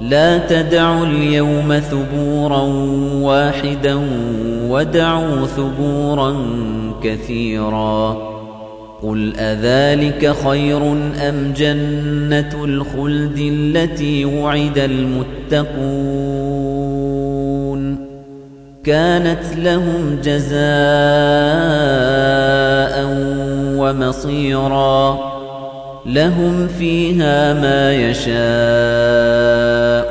لا تدعوا اليوم ثبورا واحدا ودعوا ثبورا كثيرا قل أذلك خير أم جنة الخلد التي وعد المتقون كانت لهم جزاء ومصيرا لهم فيها ما يشاءون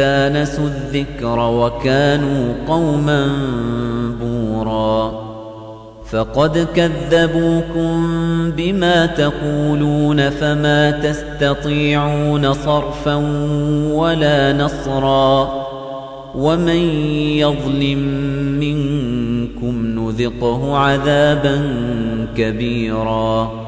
نسوا الذكر وكانوا قوما بورا. فقد كذبوكم بما تقولون فما تستطيعون صرفا ولا نصرا. ومن يظلم منكم نذقه عذابا كبيرا.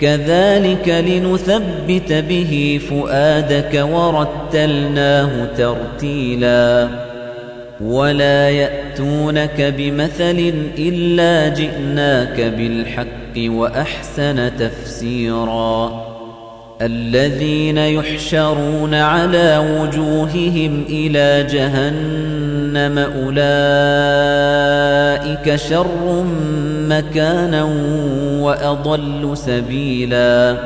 كذلك لنثبت به فؤادك ورتلناه ترتيلا. ولا يأتونك بمثل إلا جئناك بالحق وأحسن تفسيرا. الذين يحشرون على وجوههم إلى جهنم أولئك شر مكانا وأضل سبيلا.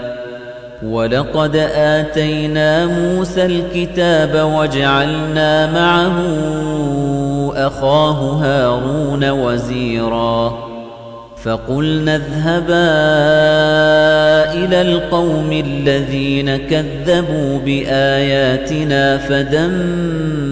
ولقد آتينا موسى الكتاب وجعلنا معه أخاه هارون وزيرا. فقلنا اذهبا إلى القوم الذين كذبوا بآياتنا فدمرناهم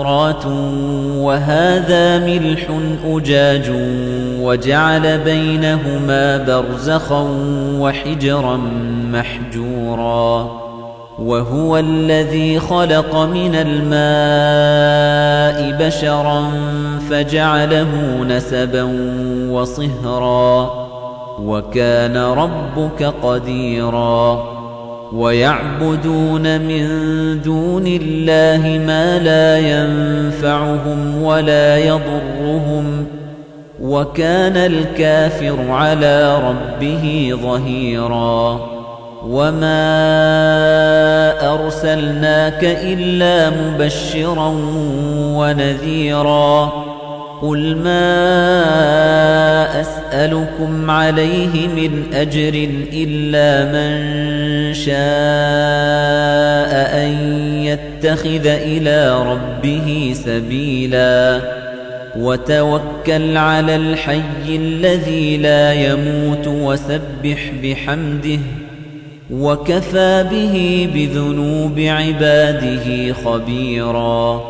فرات وهذا ملح أجاج وجعل بينهما برزخا وحجرا محجورا وهو الذي خلق من الماء بشرا فجعله نسبا وصهرا وكان ربك قديرا ويعبدون من دون الله ما لا ينفعهم ولا يضرهم وكان الكافر على ربه ظهيرا وما أرسلناك إلا مبشرا ونذيرا قل ما أسألكم عليه من أجر إلا من شاء أن يتخذ إلى ربه سبيلا. وتوكل على الحي الذي لا يموت وسبح بحمده. وكفى به بذنوب عباده خبيراً.